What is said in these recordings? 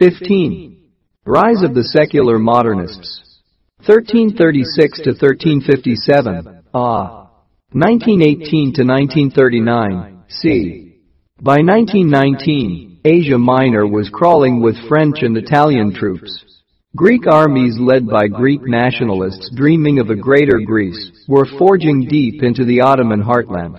15. Rise of the secular modernists. 1336 to 1357. Ah. 1918 to 1939. C. By 1919, Asia Minor was crawling with French and Italian troops. Greek armies led by Greek nationalists dreaming of a greater Greece were forging deep into the Ottoman heartland.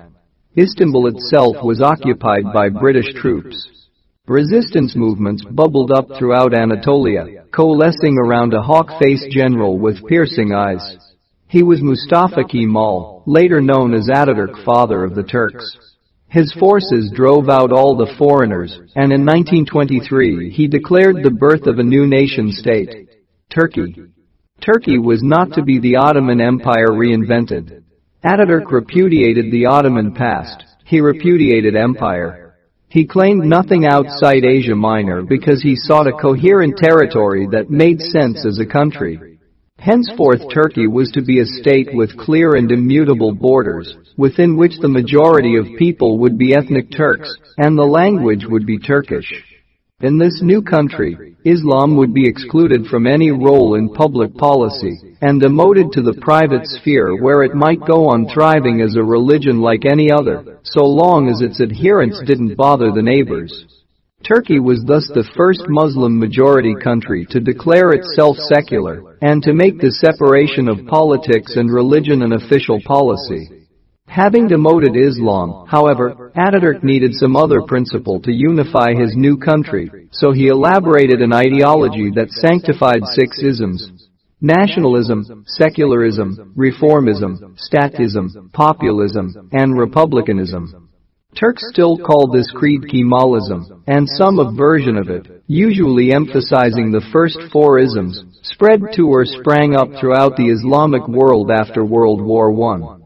Istanbul itself was occupied by British troops. Resistance movements bubbled up throughout Anatolia, coalescing around a hawk-faced general with piercing eyes. He was Mustafa Kemal, later known as Ataturk father of the Turks. His forces drove out all the foreigners, and in 1923 he declared the birth of a new nation-state, Turkey. Turkey was not to be the Ottoman Empire reinvented. Ataturk repudiated the Ottoman past, he repudiated empire. He claimed nothing outside Asia Minor because he sought a coherent territory that made sense as a country. Henceforth Turkey was to be a state with clear and immutable borders, within which the majority of people would be ethnic Turks, and the language would be Turkish. In this new country, Islam would be excluded from any role in public policy, and demoted to the private sphere where it might go on thriving as a religion like any other, so long as its adherents didn't bother the neighbors. Turkey was thus the first Muslim-majority country to declare itself secular and to make the separation of politics and religion an official policy. Having demoted Islam, however, Ataturk needed some other principle to unify his new country, so he elaborated an ideology that sanctified six isms. Nationalism, secularism, reformism, statism, populism, and republicanism. Turks still call this creed Kemalism, and some version of it, usually emphasizing the first four isms, spread to or sprang up throughout the Islamic world after World War I.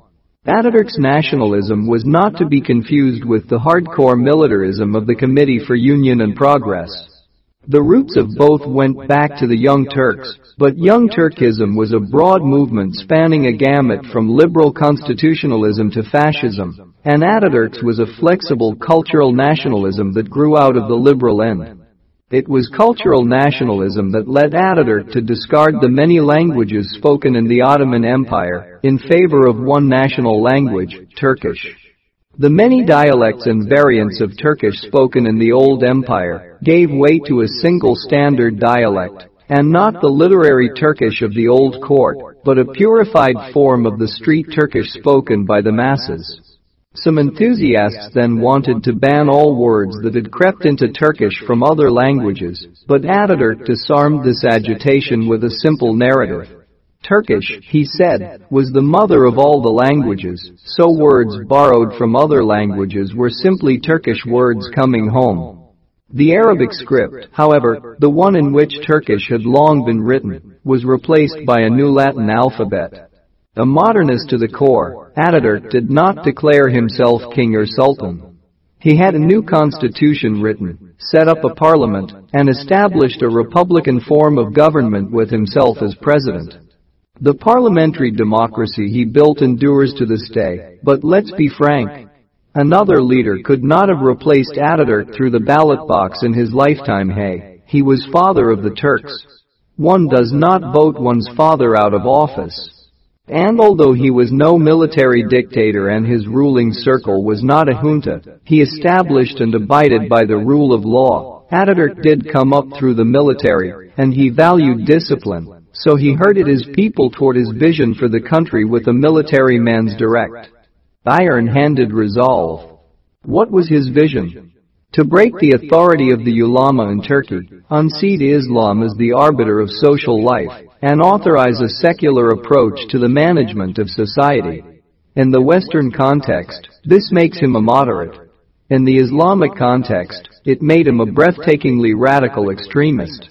Ataturk's nationalism was not to be confused with the hardcore militarism of the Committee for Union and Progress. The roots of both went back to the Young Turks, but Young Turkism was a broad movement spanning a gamut from liberal constitutionalism to fascism, and Ataturk's was a flexible cultural nationalism that grew out of the liberal end. It was cultural nationalism that led Ataturk to discard the many languages spoken in the Ottoman Empire in favor of one national language, Turkish. The many dialects and variants of Turkish spoken in the Old Empire gave way to a single standard dialect, and not the literary Turkish of the Old Court, but a purified form of the street Turkish spoken by the masses. Some enthusiasts then wanted to ban all words that had crept into Turkish from other languages, but Ataturk disarmed this agitation with a simple narrative. Turkish, he said, was the mother of all the languages, so words borrowed from other languages were simply Turkish words coming home. The Arabic script, however, the one in which Turkish had long been written, was replaced by a new Latin alphabet. A modernist to the core, Ataturk did not declare himself king or sultan. He had a new constitution written, set up a parliament, and established a republican form of government with himself as president. The parliamentary democracy he built endures to this day, but let's be frank. Another leader could not have replaced Ataturk through the ballot box in his lifetime hey, he was father of the Turks. One does not vote one's father out of office. And although he was no military dictator and his ruling circle was not a junta, he established and abided by the rule of law. Ataturk did come up through the military, and he valued discipline, so he herded his people toward his vision for the country with a military man's direct, iron-handed resolve. What was his vision? To break the authority of the ulama in Turkey, unseat Islam as the arbiter of social life, and authorize a secular approach to the management of society. In the Western context, this makes him a moderate. In the Islamic context, it made him a breathtakingly radical extremist.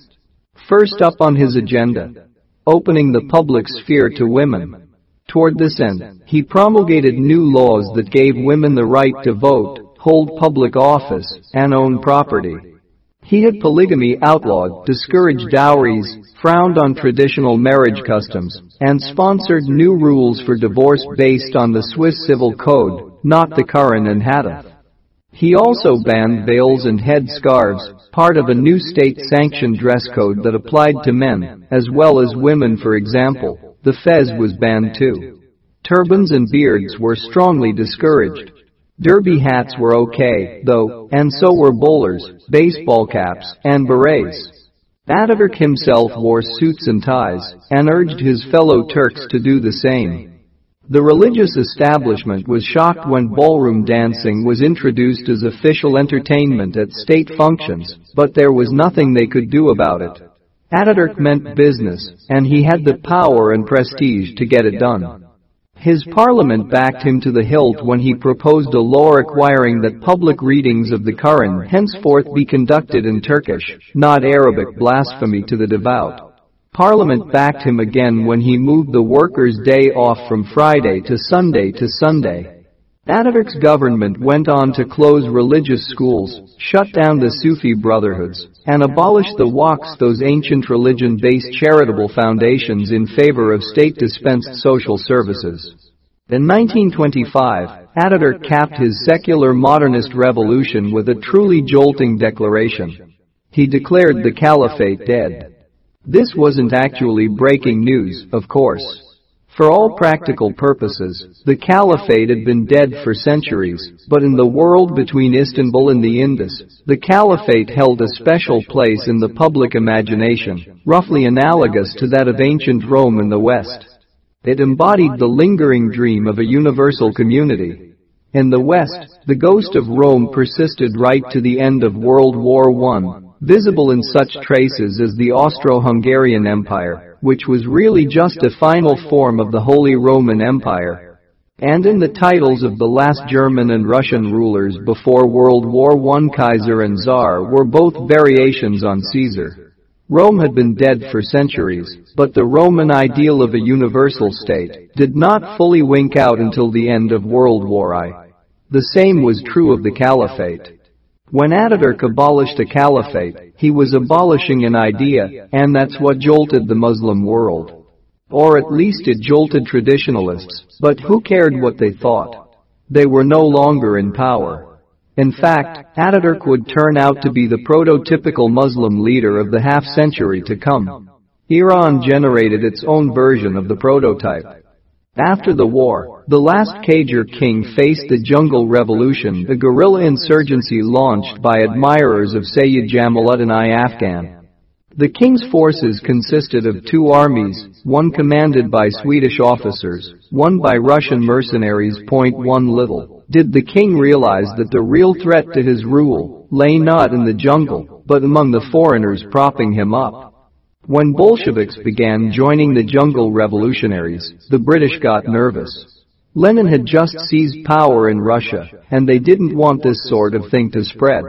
First up on his agenda, opening the public sphere to women. Toward this end, he promulgated new laws that gave women the right to vote, hold public office, and own property. He had polygamy outlawed, discouraged dowries, frowned on traditional marriage customs, and sponsored new rules for divorce based on the Swiss Civil Code, not the Quran and Hadith. He also banned veils and head scarves, part of a new state-sanctioned dress code that applied to men, as well as women for example. The fez was banned too. Turbans and beards were strongly discouraged. Derby hats were okay, though, and so were bowlers, baseball caps, and berets. Ataturk himself wore suits and ties, and urged his fellow Turks to do the same. The religious establishment was shocked when ballroom dancing was introduced as official entertainment at state functions, but there was nothing they could do about it. Ataturk meant business, and he had the power and prestige to get it done. His parliament backed him to the hilt when he proposed a law requiring that public readings of the Quran henceforth be conducted in Turkish, not Arabic blasphemy to the devout. Parliament backed him again when he moved the workers' day off from Friday to Sunday to Sunday. Ataturk's government went on to close religious schools, shut down the Sufi brotherhoods, and abolish the waqfs those ancient religion-based charitable foundations in favor of state-dispensed social services. In 1925, Ataturk capped his secular modernist revolution with a truly jolting declaration. He declared the caliphate dead. This wasn't actually breaking news, of course. For all practical purposes, the caliphate had been dead for centuries, but in the world between Istanbul and the Indus, the caliphate held a special place in the public imagination, roughly analogous to that of ancient Rome in the West. It embodied the lingering dream of a universal community. In the West, the ghost of Rome persisted right to the end of World War I, visible in such traces as the Austro-Hungarian Empire, which was really just a final form of the Holy Roman Empire, and in the titles of the last German and Russian rulers before World War I Kaiser and Tsar were both variations on Caesar. Rome had been dead for centuries, but the Roman ideal of a universal state did not fully wink out until the end of World War I. The same was true of the Caliphate. When Ataturk abolished a caliphate, he was abolishing an idea, and that's what jolted the Muslim world. Or at least it jolted traditionalists, but who cared what they thought? They were no longer in power. In fact, Ataturk would turn out to be the prototypical Muslim leader of the half-century to come. Iran generated its own version of the prototype. After the war, the last Qajar king faced the jungle revolution, the guerrilla insurgency launched by admirers of Sayyid Jamaluddin-i-Afghan. The king's forces consisted of two armies, one commanded by Swedish officers, one by Russian mercenaries. Point one little did the king realize that the real threat to his rule lay not in the jungle, but among the foreigners propping him up. When Bolsheviks began joining the jungle revolutionaries, the British got nervous. Lenin had just seized power in Russia, and they didn't want this sort of thing to spread.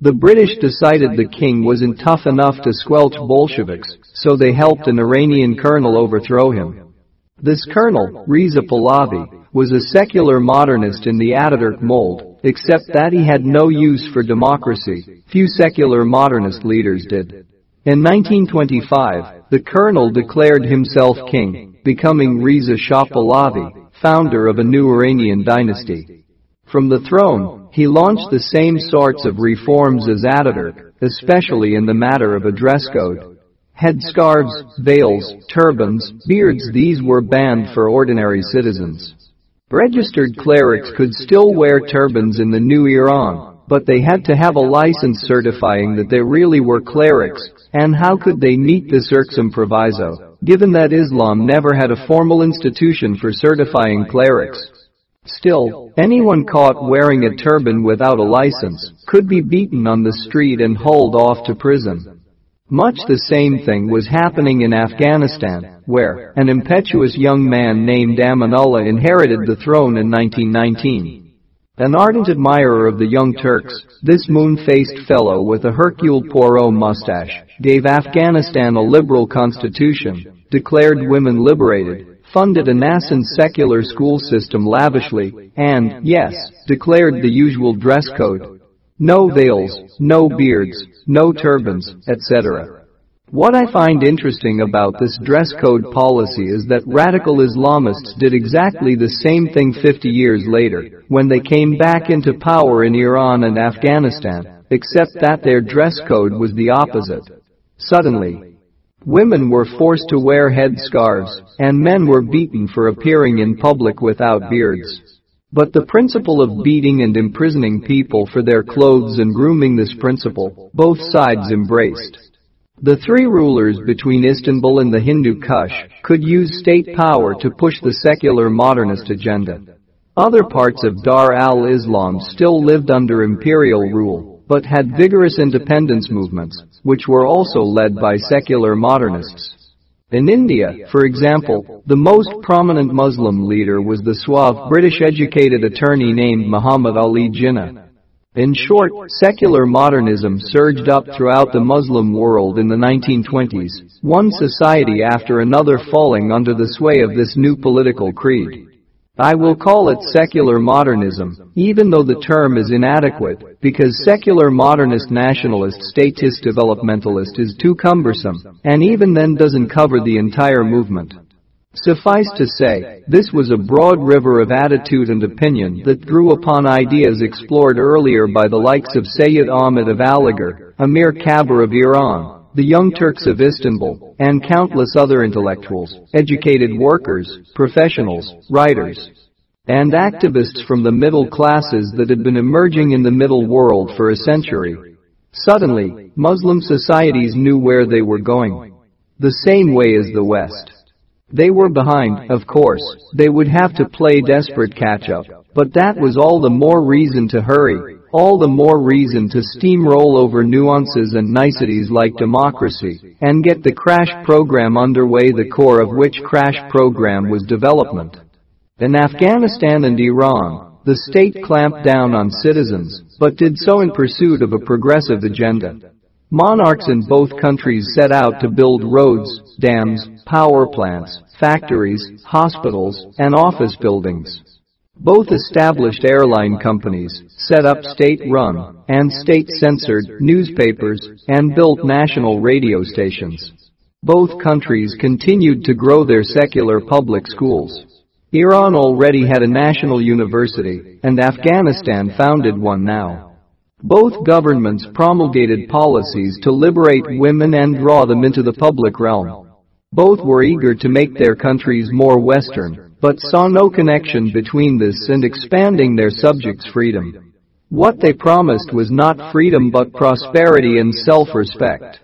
The British decided the king wasn't tough enough to squelch Bolsheviks, so they helped an Iranian colonel overthrow him. This colonel, Reza Pahlavi, was a secular modernist in the Ataturk mold, except that he had no use for democracy. Few secular modernist leaders did. In 1925, the colonel declared himself king, becoming Reza Shah Pahlavi, founder of a new Iranian dynasty. From the throne, he launched the same sorts of reforms as Ataturk, especially in the matter of a dress code. Headscarves, veils, turbans, beards these were banned for ordinary citizens. Registered clerics could still wear turbans in the new Iran, but they had to have a license certifying that they really were clerics, and how could they meet this irksome proviso, given that Islam never had a formal institution for certifying clerics? Still, anyone caught wearing a turban without a license could be beaten on the street and hauled off to prison. Much the same thing was happening in Afghanistan, where an impetuous young man named Amanullah inherited the throne in 1919. An ardent admirer of the Young Turks, this moon-faced fellow with a Hercule Poirot mustache gave Afghanistan a liberal constitution, declared women liberated, funded a nascent secular school system lavishly, and, yes, declared the usual dress code. No veils, no beards, no turbans, etc. What I find interesting about this dress code policy is that radical Islamists did exactly the same thing 50 years later, when they came back into power in Iran and Afghanistan, except that their dress code was the opposite. Suddenly, women were forced to wear headscarves, and men were beaten for appearing in public without beards. But the principle of beating and imprisoning people for their clothes and grooming this principle, both sides embraced. The three rulers between Istanbul and the Hindu Kush could use state power to push the secular modernist agenda. Other parts of Dar al-Islam still lived under imperial rule, but had vigorous independence movements, which were also led by secular modernists. In India, for example, the most prominent Muslim leader was the suave British-educated attorney named Muhammad Ali Jinnah. In short, secular modernism surged up throughout the Muslim world in the 1920s, one society after another falling under the sway of this new political creed. I will call it secular modernism, even though the term is inadequate, because secular modernist nationalist statist developmentalist is too cumbersome, and even then doesn't cover the entire movement. Suffice to say, this was a broad river of attitude and opinion that drew upon ideas explored earlier by the likes of Sayyid Ahmed of Aligarh, Amir Kabir of Iran, the Young Turks of Istanbul, and countless other intellectuals, educated workers, professionals, writers, and activists from the middle classes that had been emerging in the middle world for a century. Suddenly, Muslim societies knew where they were going. The same way as the West. They were behind, of course, they would have to play desperate catch-up, but that was all the more reason to hurry, all the more reason to steamroll over nuances and niceties like democracy and get the crash program underway the core of which crash program was development. In Afghanistan and Iran, the state clamped down on citizens, but did so in pursuit of a progressive agenda. Monarchs in both countries set out to build roads, dams, power plants, factories, hospitals, and office buildings. Both established airline companies set up state-run and state-censored newspapers and built national radio stations. Both countries continued to grow their secular public schools. Iran already had a national university, and Afghanistan founded one now. Both governments promulgated policies to liberate women and draw them into the public realm. Both were eager to make their countries more Western, but saw no connection between this and expanding their subjects' freedom. What they promised was not freedom but prosperity and self-respect.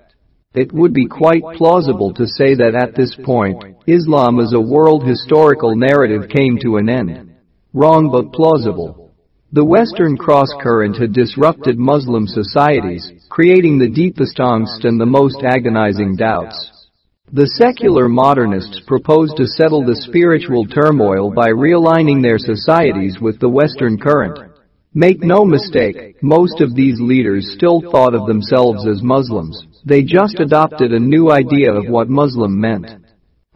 It would be quite plausible to say that at this point, Islam as a world historical narrative came to an end. Wrong but plausible. The Western cross-current had disrupted Muslim societies, creating the deepest angst and the most agonizing doubts. The secular modernists proposed to settle the spiritual turmoil by realigning their societies with the Western current. Make no mistake, most of these leaders still thought of themselves as Muslims. They just adopted a new idea of what Muslim meant.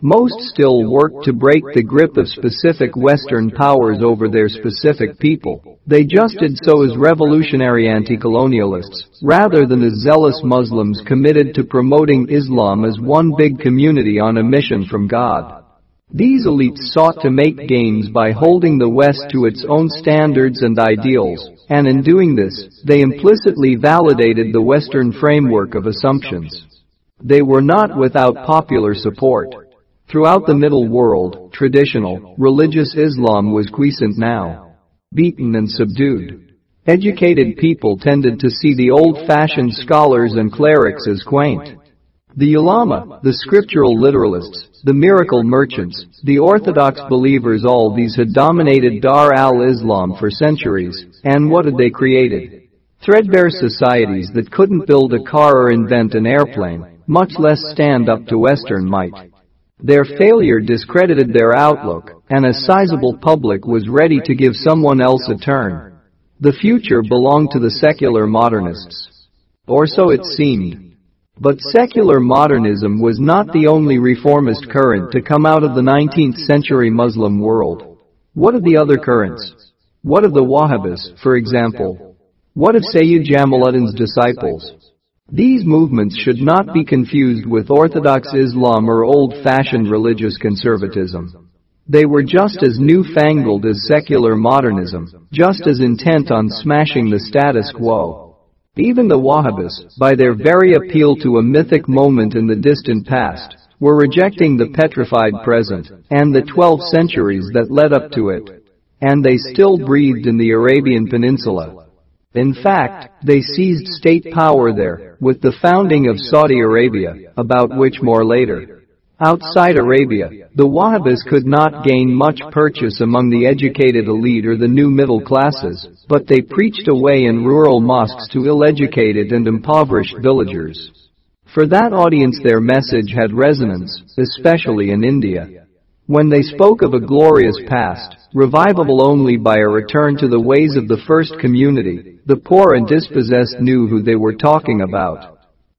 Most still work to break the grip of specific Western powers over their specific people. They just did so as revolutionary anti-colonialists, rather than as zealous Muslims committed to promoting Islam as one big community on a mission from God. These elites sought to make gains by holding the West to its own standards and ideals, and in doing this, they implicitly validated the Western framework of assumptions. They were not without popular support. Throughout the Middle World, traditional, religious Islam was quiescent now. Beaten and subdued. Educated people tended to see the old-fashioned scholars and clerics as quaint. The ulama, the scriptural literalists, the miracle merchants, the orthodox believers all these had dominated Dar al-Islam for centuries, and what had they created? Threadbare societies that couldn't build a car or invent an airplane, much less stand up to Western might. Their failure discredited their outlook, and a sizable public was ready to give someone else a turn. The future belonged to the secular modernists. Or so it seemed. But secular modernism was not the only reformist current to come out of the 19th century Muslim world. What of the other currents? What of the Wahhabis, for example? What of Sayyid Jamaluddin's disciples? These movements should not be confused with Orthodox Islam or old-fashioned religious conservatism. They were just as newfangled as secular modernism, just as intent on smashing the status quo. Even the Wahhabis, by their very appeal to a mythic moment in the distant past, were rejecting the petrified present and the 12 centuries that led up to it. And they still breathed in the Arabian Peninsula. In fact, they seized state power there with the founding of Saudi Arabia, about which more later. Outside Arabia, the Wahhabis could not gain much purchase among the educated elite or the new middle classes, but they preached away in rural mosques to ill-educated and impoverished villagers. For that audience their message had resonance, especially in India. When they spoke of a glorious past, revivable only by a return to the ways of the first community, the poor and dispossessed knew who they were talking about.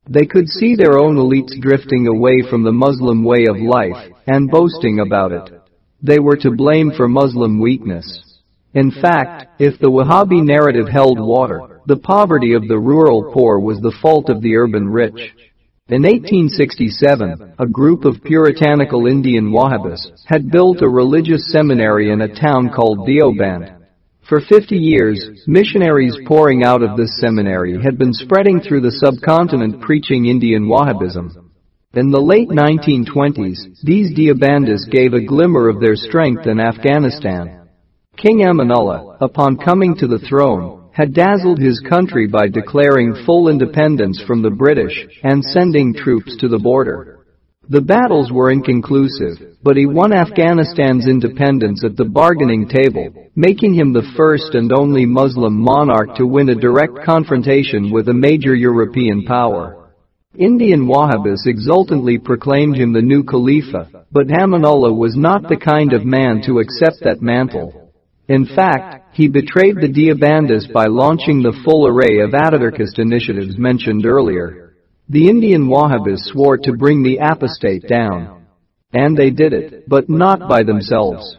They could see their own elites drifting away from the Muslim way of life and boasting about it. They were to blame for Muslim weakness. In fact, if the Wahhabi narrative held water, the poverty of the rural poor was the fault of the urban rich. In 1867, a group of puritanical Indian Wahhabis had built a religious seminary in a town called Deoband. For 50 years, missionaries pouring out of this seminary had been spreading through the subcontinent preaching Indian Wahhabism. In the late 1920s, these Deobandis gave a glimmer of their strength in Afghanistan. King Amanullah, upon coming to the throne, had dazzled his country by declaring full independence from the British and sending troops to the border. The battles were inconclusive, but he won Afghanistan's independence at the bargaining table, making him the first and only Muslim monarch to win a direct confrontation with a major European power. Indian Wahhabis exultantly proclaimed him the new Khalifa, but Amanullah was not the kind of man to accept that mantle. In fact, he betrayed the Deobandis by launching the full array of Ataturkist initiatives mentioned earlier. The Indian Wahhabis swore to bring the apostate down. And they did it, but not by themselves.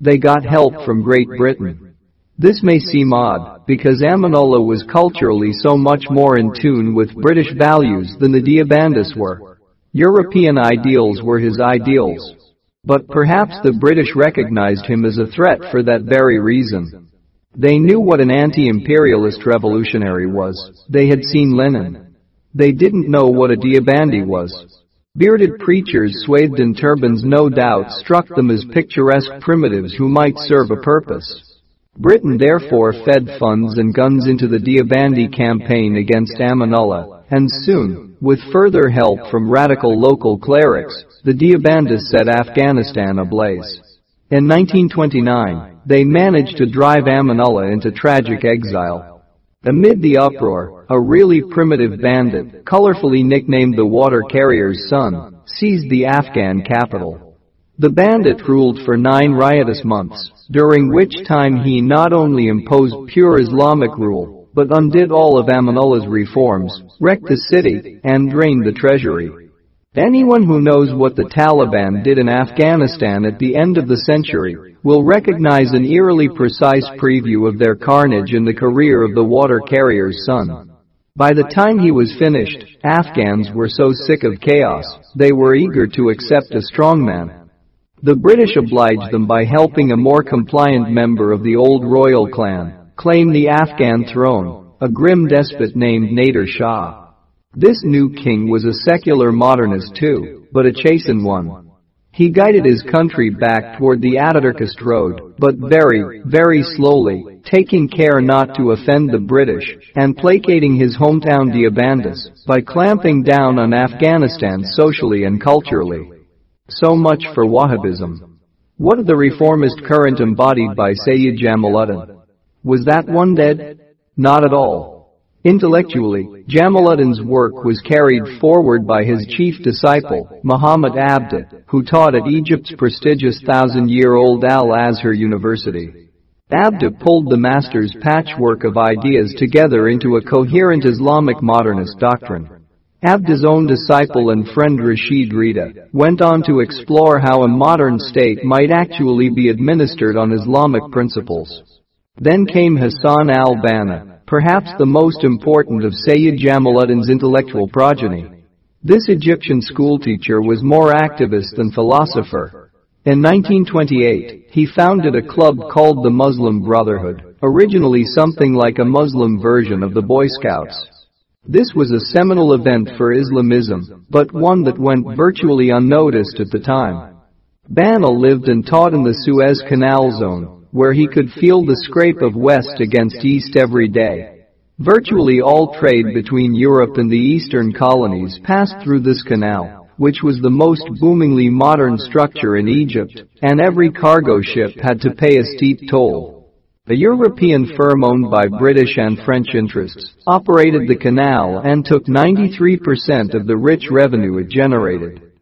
They got help from Great Britain. This may seem odd, because Amanullah was culturally so much more in tune with British values than the Deobandis were. European ideals were his ideals, but perhaps the British recognized him as a threat for that very reason. They knew what an anti-imperialist revolutionary was. They had seen Lenin. They didn't know what a Deobandi was. Bearded preachers swathed in turbans no doubt struck them as picturesque primitives who might serve a purpose. Britain therefore fed funds and guns into the Deobandi campaign against Amanullah, and soon, with further help from radical local clerics, the Deobandis set Afghanistan ablaze. In 1929, they managed to drive Amanullah into tragic exile. Amid the uproar, a really primitive bandit, colorfully nicknamed the water carrier's son, seized the Afghan capital. The bandit ruled for nine riotous months, during which time he not only imposed pure Islamic rule, but undid all of Amanullah's reforms, wrecked the city, and drained the treasury. Anyone who knows what the Taliban did in Afghanistan at the end of the century will recognize an eerily precise preview of their carnage in the career of the water carrier's son. By the time he was finished, Afghans were so sick of chaos, they were eager to accept a strongman. The British obliged them by helping a more compliant member of the old royal clan claim the Afghan throne, a grim despot named Nader Shah. This new king was a secular modernist too, but a chastened one. He guided his country back toward the Ataturkist road, but very, very slowly, taking care not to offend the British, and placating his hometown Deobandis by clamping down on Afghanistan socially and culturally. So much for Wahhabism. What of the reformist current embodied by Sayyid Jamaluddin? Was that one dead? Not at all. Intellectually, Jamaluddin's work was carried forward by his chief disciple, Muhammad Abduh, who taught at Egypt's prestigious thousand-year-old Al-Azhar University. Abduh pulled the master's patchwork of ideas together into a coherent Islamic modernist doctrine. Abduh's own disciple and friend Rashid Rida went on to explore how a modern state might actually be administered on Islamic principles. Then came Hassan al-Banna, perhaps the most important of Sayyid Jamaluddin's intellectual progeny. This Egyptian schoolteacher was more activist than philosopher. In 1928, he founded a club called the Muslim Brotherhood, originally something like a Muslim version of the Boy Scouts. This was a seminal event for Islamism, but one that went virtually unnoticed at the time. Banna lived and taught in the Suez Canal zone, where he could feel the scrape of West against East every day. Virtually all trade between Europe and the eastern colonies passed through this canal, which was the most boomingly modern structure in Egypt, and every cargo ship had to pay a steep toll. A European firm owned by British and French interests operated the canal and took 93% of the rich revenue it generated.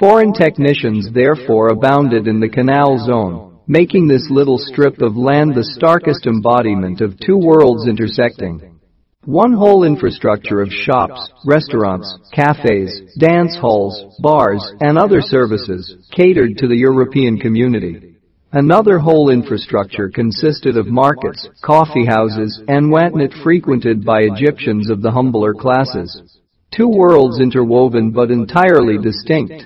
Foreign technicians therefore abounded in the canal zone, making this little strip of land the starkest embodiment of two worlds intersecting. One whole infrastructure of shops, restaurants, cafes, dance halls, bars, and other services catered to the European community. Another whole infrastructure consisted of markets, coffee houses, and whatnot frequented by Egyptians of the humbler classes. Two worlds interwoven but entirely distinct.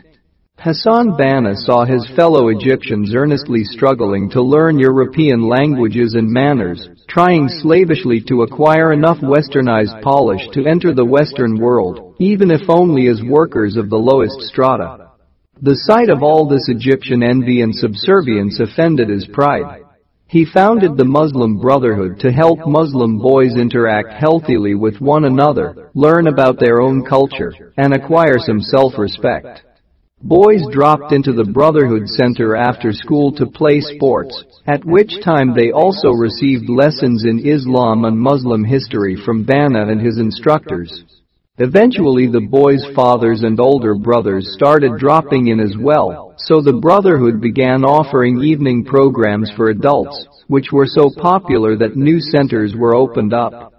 Hassan Banna saw his fellow Egyptians earnestly struggling to learn European languages and manners, trying slavishly to acquire enough westernized polish to enter the Western world, even if only as workers of the lowest strata. The sight of all this Egyptian envy and subservience offended his pride. He founded the Muslim Brotherhood to help Muslim boys interact healthily with one another, learn about their own culture, and acquire some self-respect. Boys dropped into the Brotherhood Center after school to play sports, at which time they also received lessons in Islam and Muslim history from Banna and his instructors. Eventually the boys' fathers and older brothers started dropping in as well, so the Brotherhood began offering evening programs for adults, which were so popular that new centers were opened up.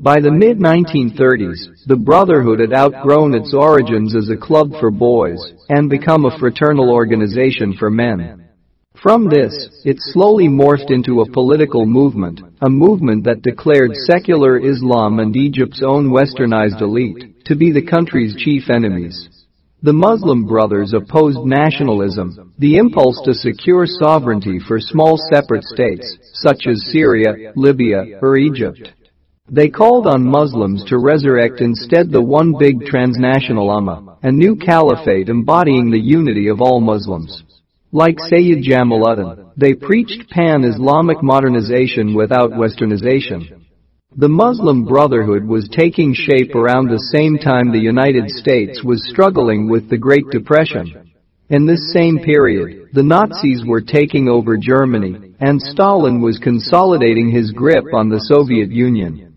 By the mid-1930s, the Brotherhood had outgrown its origins as a club for boys and become a fraternal organization for men. From this, it slowly morphed into a political movement, a movement that declared secular Islam and Egypt's own westernized elite to be the country's chief enemies. The Muslim Brothers opposed nationalism, the impulse to secure sovereignty for small separate states, such as Syria, Libya, or Egypt. They called on Muslims to resurrect instead the one big transnational Ummah, a new caliphate embodying the unity of all Muslims. Like Sayyid Jamaluddin, they preached pan-Islamic modernization without westernization. The Muslim Brotherhood was taking shape around the same time the United States was struggling with the Great Depression. In this same period, the Nazis were taking over Germany, and Stalin was consolidating his grip on the Soviet Union.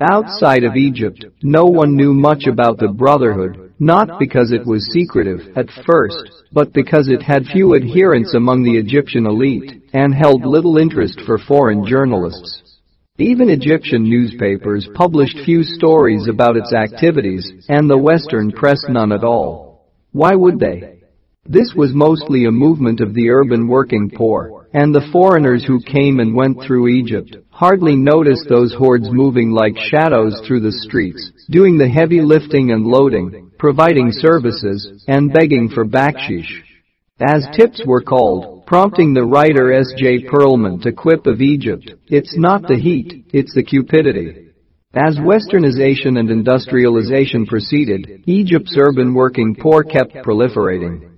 Outside of Egypt, no one knew much about the Brotherhood, not because it was secretive at first, but because it had few adherents among the Egyptian elite and held little interest for foreign journalists. Even Egyptian newspapers published few stories about its activities, and the Western press none at all. Why would they? This was mostly a movement of the urban working poor, and the foreigners who came and went through Egypt hardly noticed those hordes moving like shadows through the streets, doing the heavy lifting and loading, providing services, and begging for bakshish. As tips were called, prompting the writer S.J. Perelman to quip of Egypt, it's not the heat, it's the cupidity. As westernization and industrialization proceeded, Egypt's urban working poor kept proliferating.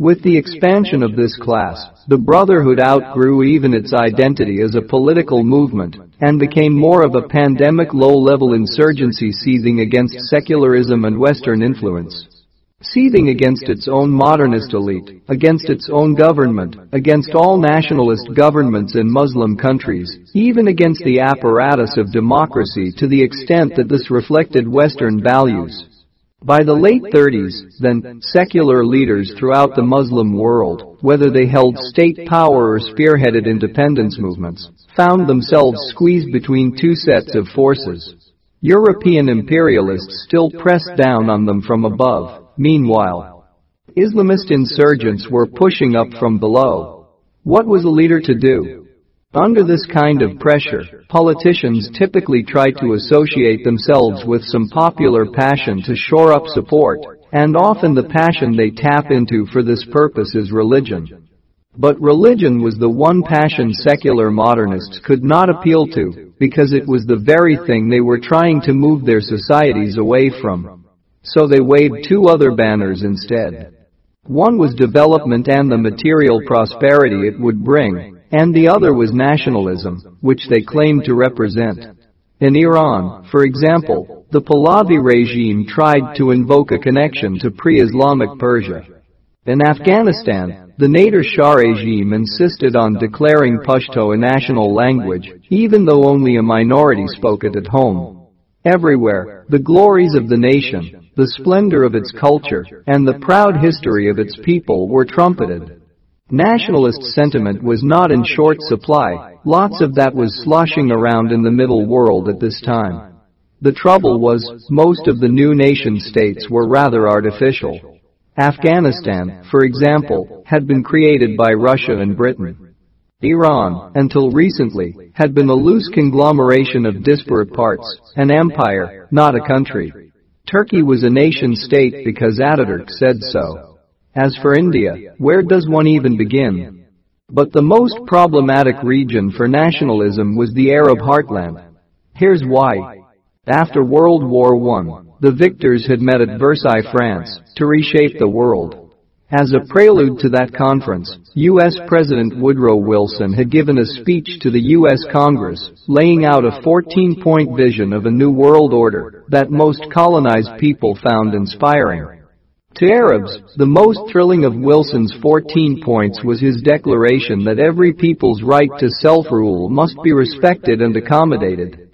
With the expansion of this class, the Brotherhood outgrew even its identity as a political movement and became more of a pandemic low-level insurgency seething against secularism and Western influence. Seething against its own modernist elite, against its own government, against all nationalist governments in Muslim countries, even against the apparatus of democracy to the extent that this reflected Western values. By the late 30s, then, secular leaders throughout the Muslim world, whether they held state power or spearheaded independence movements, found themselves squeezed between two sets of forces. European imperialists still pressed down on them from above. Meanwhile, Islamist insurgents were pushing up from below. What was a leader to do? Under this kind of pressure, politicians typically try to associate themselves with some popular passion to shore up support, and often the passion they tap into for this purpose is religion. But religion was the one passion secular modernists could not appeal to, because it was the very thing they were trying to move their societies away from. So they waved two other banners instead. One was development and the material prosperity it would bring, and the other was nationalism, which they claimed to represent. In Iran, for example, the Pahlavi regime tried to invoke a connection to pre-Islamic Persia. In Afghanistan, the Nader Shah regime insisted on declaring Pashto a national language, even though only a minority spoke it at home. Everywhere, the glories of the nation, the splendor of its culture, and the proud history of its people were trumpeted. Nationalist sentiment was not in short supply, lots of that was sloshing around in the middle world at this time. The trouble was, most of the new nation states were rather artificial. Afghanistan, for example, had been created by Russia and Britain. Iran, until recently, had been a loose conglomeration of disparate parts, an empire, not a country. Turkey was a nation state because Ataturk said so. As for India, where does one even begin? But the most problematic region for nationalism was the Arab heartland. Here's why. After World War I, the victors had met at Versailles, France, to reshape the world. As a prelude to that conference, U.S. President Woodrow Wilson had given a speech to the U.S. Congress, laying out a 14-point vision of a new world order that most colonized people found inspiring. To Arabs, the most thrilling of Wilson's 14 points was his declaration that every people's right to self-rule must be respected and accommodated.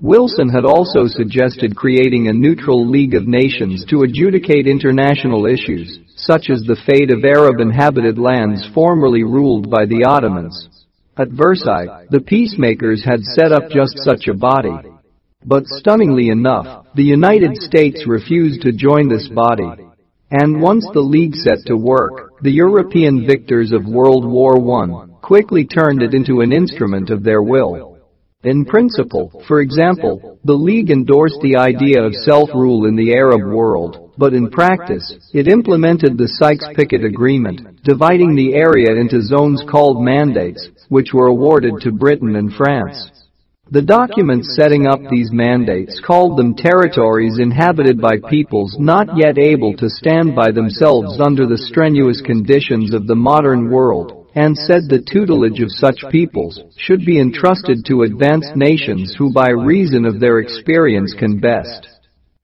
Wilson had also suggested creating a neutral League of Nations to adjudicate international issues, such as the fate of Arab inhabited lands formerly ruled by the Ottomans. At Versailles, the peacemakers had set up just such a body. But stunningly enough, the United States refused to join this body, and once the League set to work, the European victors of World War I quickly turned it into an instrument of their will. In principle, for example, the League endorsed the idea of self-rule in the Arab world, but in practice, it implemented the Sykes-Picot Agreement, dividing the area into zones called mandates, which were awarded to Britain and France. The documents setting up these mandates called them territories inhabited by peoples not yet able to stand by themselves under the strenuous conditions of the modern world, and said the tutelage of such peoples should be entrusted to advanced nations who by reason of their experience can best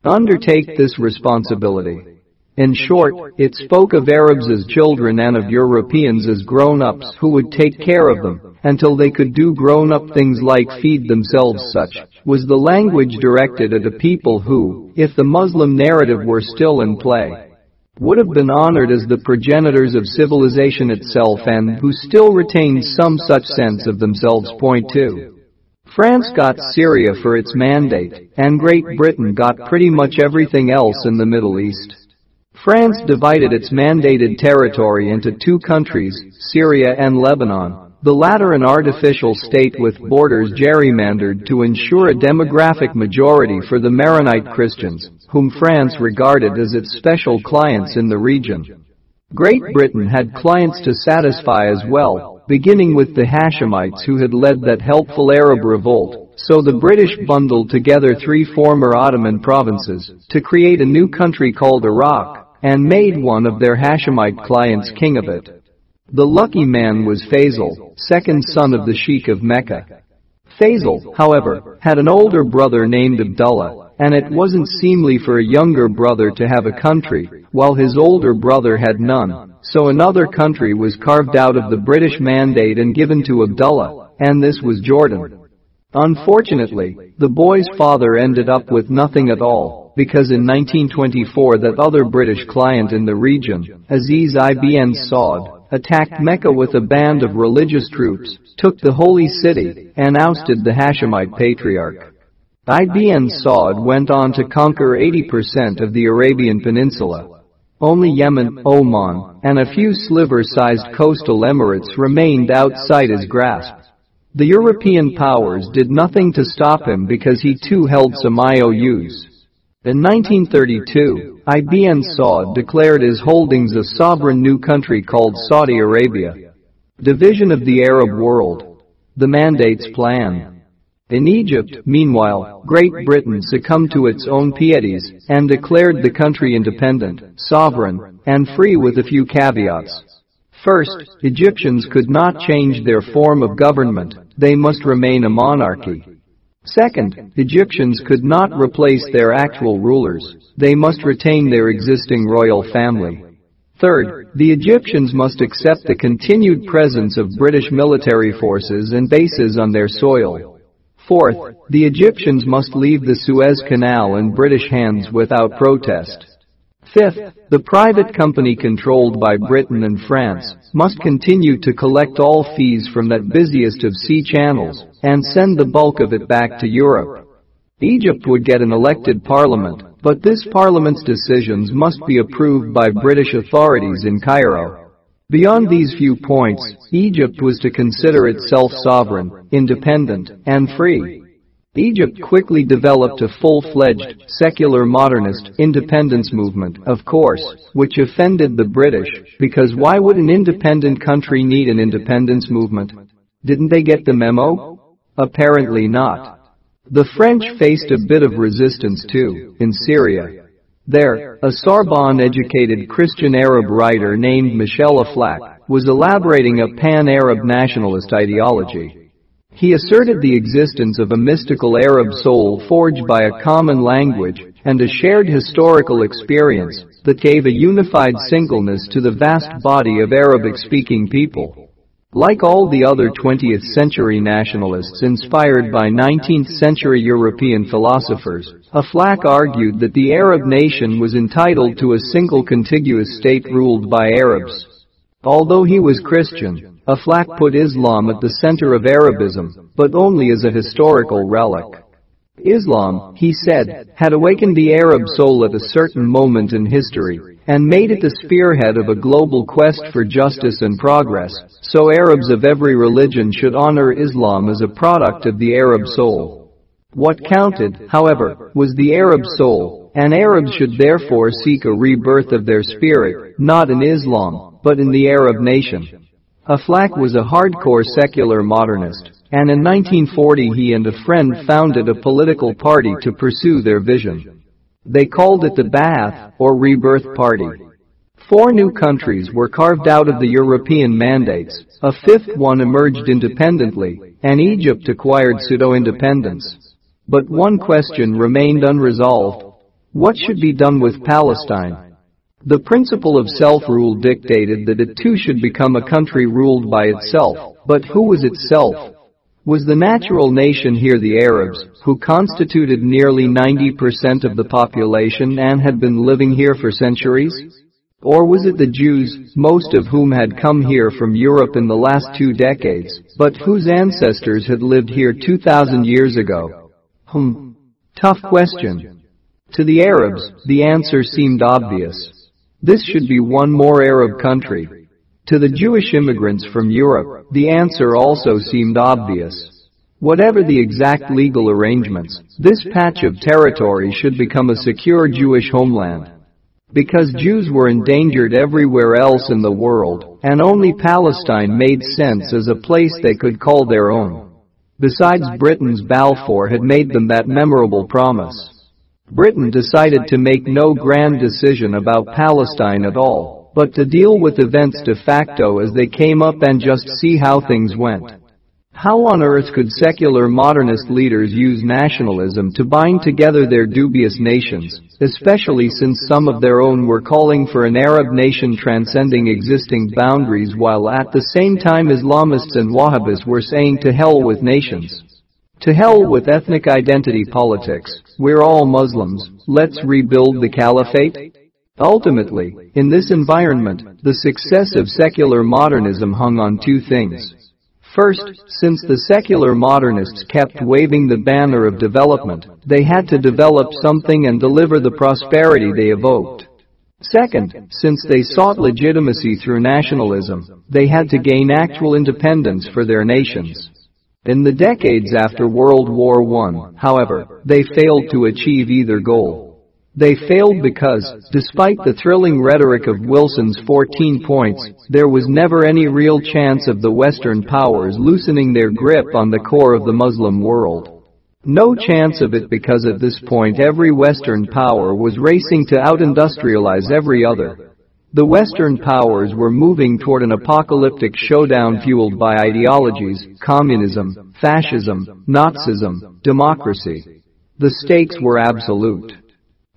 undertake this responsibility. In short, it spoke of Arabs as children and of Europeans as grown-ups who would take care of them, until they could do grown-up things like feed themselves such, was the language directed at a people who, if the Muslim narrative were still in play, would have been honored as the progenitors of civilization itself and who still retained some such sense of themselves. Point 2. France got Syria for its mandate, and Great Britain got pretty much everything else in the Middle East. France divided its mandated territory into two countries, Syria and Lebanon, the latter an artificial state with borders gerrymandered to ensure a demographic majority for the Maronite Christians, whom France regarded as its special clients in the region. Great Britain had clients to satisfy as well, beginning with the Hashemites who had led that helpful Arab revolt, so the British bundled together three former Ottoman provinces to create a new country called Iraq and made one of their Hashemite clients king of it. The lucky man was Faisal, second son of the Sheikh of Mecca. Faisal, however, had an older brother named Abdullah, and it wasn't seemly for a younger brother to have a country, while his older brother had none, so another country was carved out of the British mandate and given to Abdullah, and this was Jordan. Unfortunately, the boy's father ended up with nothing at all, because in 1924 that other British client in the region, Aziz ibn Saud, attacked Mecca with a band of religious troops, took the holy city, and ousted the Hashemite patriarch. Ibn Saud went on to conquer 80% of the Arabian Peninsula. Only Yemen, Oman, and a few sliver-sized coastal emirates remained outside his grasp. The European powers did nothing to stop him because he too held some IOUs. In 1932, Ibn Saud declared his holdings a sovereign new country called Saudi Arabia. Division of the Arab world. The Mandates Plan. In Egypt, meanwhile, Great Britain succumbed to its own pieties and declared the country independent, sovereign, and free with a few caveats. First, Egyptians could not change their form of government, they must remain a monarchy. Second, Egyptians could not replace their actual rulers, they must retain their existing royal family. Third, the Egyptians must accept the continued presence of British military forces and bases on their soil. Fourth, the Egyptians must leave the Suez Canal in British hands without protest. Fifth, the private company controlled by Britain and France must continue to collect all fees from that busiest of sea channels and send the bulk of it back to Europe. Egypt would get an elected parliament, but this parliament's decisions must be approved by British authorities in Cairo. Beyond these few points, Egypt was to consider itself sovereign, independent, and free. Egypt quickly developed a full-fledged, secular modernist independence movement, of course, which offended the British, because why would an independent country need an independence movement? Didn't they get the memo? Apparently not. The French faced a bit of resistance too, in Syria. There, a Sorbonne-educated Christian Arab writer named Michel Aflaq was elaborating a pan-Arab nationalist ideology. He asserted the existence of a mystical Arab soul forged by a common language and a shared historical experience that gave a unified singleness to the vast body of Arabic-speaking people. Like all the other 20th century nationalists inspired by 19th century European philosophers, Aflaq argued that the Arab nation was entitled to a single contiguous state ruled by Arabs. Although he was Christian, Aflaq put Islam at the center of Arabism, but only as a historical relic. Islam, he said, had awakened the Arab soul at a certain moment in history and made it the spearhead of a global quest for justice and progress, so Arabs of every religion should honor Islam as a product of the Arab soul. What counted, however, was the Arab soul, and Arabs should therefore seek a rebirth of their spirit, not in Islam, but in the Arab nation. Aflaq was a hardcore secular modernist, and in 1940 he and a friend founded a political party to pursue their vision. They called it the Ba'ath, or Rebirth Party. Four new countries were carved out of the European mandates, a fifth one emerged independently, and Egypt acquired pseudo-independence. But one question remained unresolved. What should be done with Palestine? The principle of self-rule dictated that it too should become a country ruled by itself, but who was itself? Was the natural nation here the Arabs, who constituted nearly 90% of the population and had been living here for centuries? Or was it the Jews, most of whom had come here from Europe in the last two decades, but whose ancestors had lived here 2,000 years ago? Hmm. Tough question. To the Arabs, the answer seemed obvious. This should be one more Arab country. To the Jewish immigrants from Europe, the answer also seemed obvious. Whatever the exact legal arrangements, this patch of territory should become a secure Jewish homeland. Because Jews were endangered everywhere else in the world, and only Palestine made sense as a place they could call their own. Besides Britain's Balfour had made them that memorable promise. Britain decided to make no grand decision about Palestine at all, but to deal with events de facto as they came up and just see how things went. How on earth could secular modernist leaders use nationalism to bind together their dubious nations, especially since some of their own were calling for an Arab nation transcending existing boundaries while at the same time Islamists and Wahhabis were saying to hell with nations? To hell with ethnic identity politics. We're all Muslims. Let's rebuild the caliphate? Ultimately, in this environment, the success of secular modernism hung on two things. First, since the secular modernists kept waving the banner of development, they had to develop something and deliver the prosperity they evoked. Second, since they sought legitimacy through nationalism, they had to gain actual independence for their nations. In the decades after World War I, however, they failed to achieve either goal. They failed because, despite the thrilling rhetoric of Wilson's 14 points, there was never any real chance of the Western powers loosening their grip on the core of the Muslim world. No chance of it because at this point every Western power was racing to out-industrialize every other. The Western powers were moving toward an apocalyptic showdown fueled by ideologies, communism, fascism, Nazism, democracy. The stakes were absolute.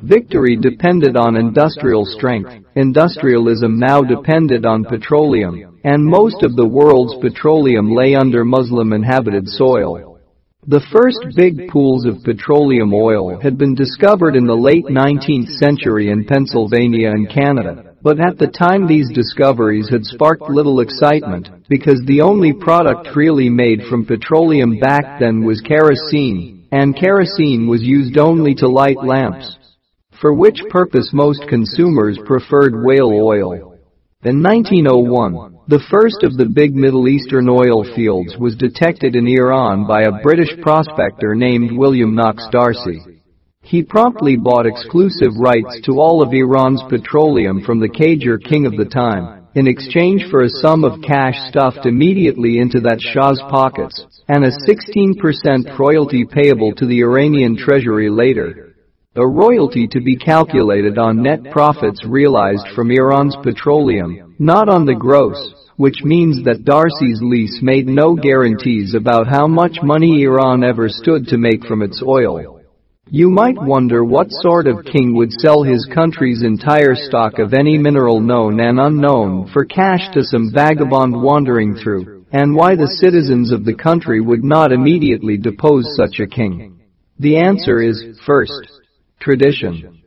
Victory depended on industrial strength, industrialism now depended on petroleum, and most of the world's petroleum lay under Muslim-inhabited soil. The first big pools of petroleum oil had been discovered in the late 19th century in Pennsylvania and Canada. But at the time these discoveries had sparked little excitement, because the only product really made from petroleum back then was kerosene, and kerosene was used only to light lamps. For which purpose most consumers preferred whale oil. In 1901, the first of the big Middle Eastern oil fields was detected in Iran by a British prospector named William Knox D'Arcy. He promptly bought exclusive rights to all of Iran's petroleum from the Qajar king of the time, in exchange for a sum of cash stuffed immediately into that Shah's pockets, and a 16% royalty payable to the Iranian treasury later. A royalty to be calculated on net profits realized from Iran's petroleum, not on the gross, which means that D'Arcy's lease made no guarantees about how much money Iran ever stood to make from its oil. You might wonder what sort of king would sell his country's entire stock of any mineral known and unknown for cash to some vagabond wandering through, and why the citizens of the country would not immediately depose such a king. The answer is, first, tradition.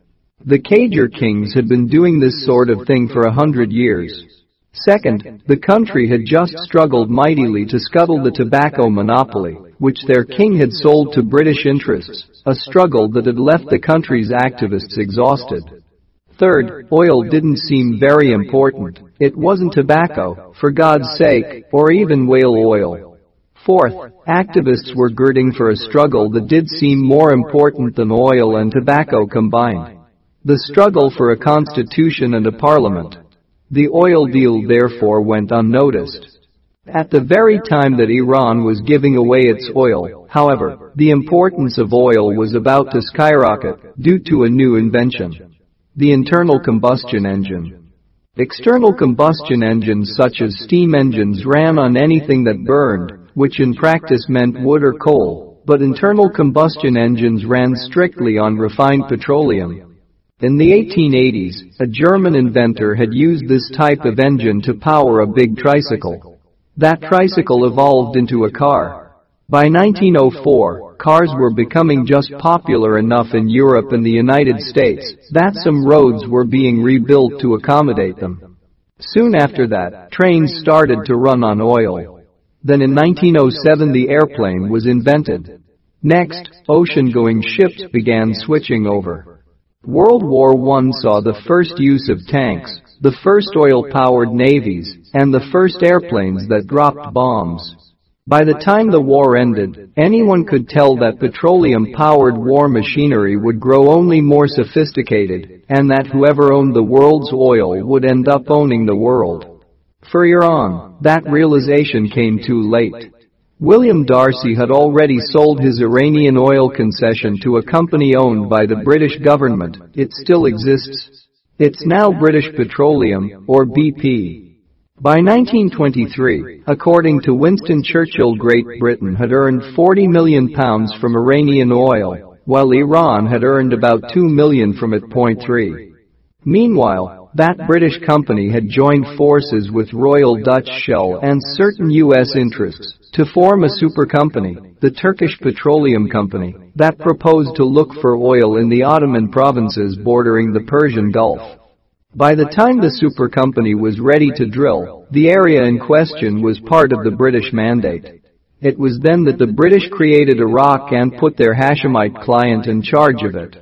The Qajar kings had been doing this sort of thing for a hundred years. Second, the country had just struggled mightily to scuttle the tobacco monopoly, which their king had sold to British interests, a struggle that had left the country's activists exhausted. Third, oil didn't seem very important. It wasn't tobacco, for God's sake, or even whale oil. Fourth, activists were girding for a struggle that did seem more important than oil and tobacco combined. The struggle for a constitution and a parliament. The oil deal therefore went unnoticed. At the very time that Iran was giving away its oil, however, the importance of oil was about to skyrocket due to a new invention. The internal combustion engine. External combustion engines such as steam engines ran on anything that burned, which in practice meant wood or coal, but internal combustion engines ran strictly on refined petroleum. In the 1880s, a German inventor had used this type of engine to power a big tricycle. That tricycle evolved into a car. By 1904, cars were becoming just popular enough in Europe and the United States that some roads were being rebuilt to accommodate them. Soon after that, trains started to run on oil. Then in 1907 the airplane was invented. Next, ocean-going ships began switching over. World War I saw the first use of tanks, the first oil-powered navies, and the first airplanes that dropped bombs. By the time the war ended, anyone could tell that petroleum-powered war machinery would grow only more sophisticated, and that whoever owned the world's oil would end up owning the world. For Iran, that realization came too late. William D'Arcy had already sold his Iranian oil concession to a company owned by the British government. It still exists. It's now British Petroleum, or BP. By 1923, according to Winston Churchill Great Britain had earned 40 million pounds from Iranian oil, while Iran had earned about 2 million from it. Point 3. Meanwhile, that British company had joined forces with Royal Dutch Shell and certain U.S. interests to form a super company, the Turkish Petroleum Company, that proposed to look for oil in the Ottoman provinces bordering the Persian Gulf. By the time the super company was ready to drill, the area in question was part of the British mandate. It was then that the British created Iraq and put their Hashemite client in charge of it.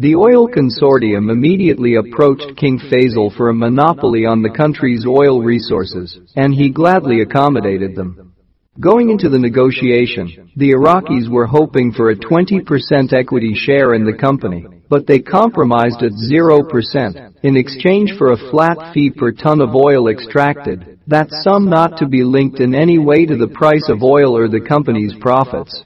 The oil consortium immediately approached King Faisal for a monopoly on the country's oil resources, and he gladly accommodated them. Going into the negotiation, the Iraqis were hoping for a 20% equity share in the company, but they compromised at 0% in exchange for a flat fee per ton of oil extracted, that sum not to be linked in any way to the price of oil or the company's profits.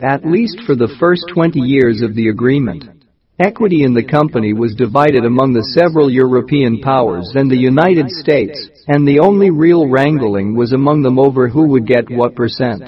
At least for the first 20 years of the agreement. Equity in the company was divided among the several European powers and the United States, and the only real wrangling was among them over who would get what percent.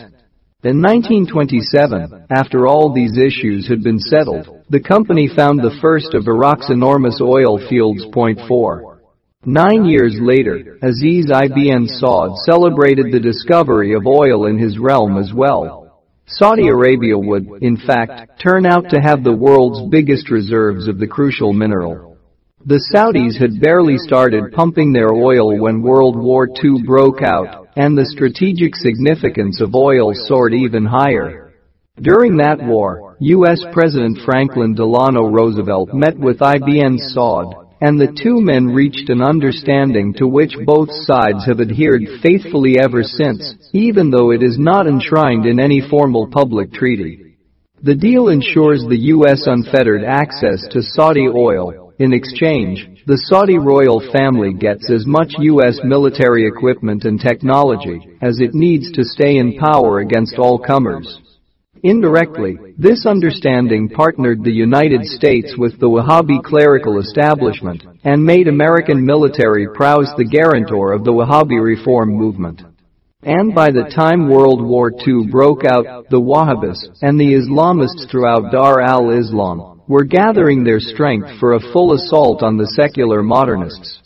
In 1927, after all these issues had been settled, the company found the first of Iraq's enormous oil fields. Point 4. Nine years later, Aziz ibn Saud celebrated the discovery of oil in his realm as well. Saudi Arabia would, in fact, turn out to have the world's biggest reserves of the crucial mineral. The Saudis had barely started pumping their oil when World War II broke out, and the strategic significance of oil soared even higher. During that war, U.S. President Franklin Delano Roosevelt met with Ibn Saud, and the two men reached an understanding to which both sides have adhered faithfully ever since, even though it is not enshrined in any formal public treaty. The deal ensures the U.S. unfettered access to Saudi oil. In exchange, the Saudi royal family gets as much U.S. military equipment and technology as it needs to stay in power against all comers. Indirectly, this understanding partnered the United States with the Wahhabi clerical establishment and made American military prowess the guarantor of the Wahhabi reform movement. And by the time World War II broke out, the Wahhabis and the Islamists throughout Dar al-Islam were gathering their strength for a full assault on the secular modernists.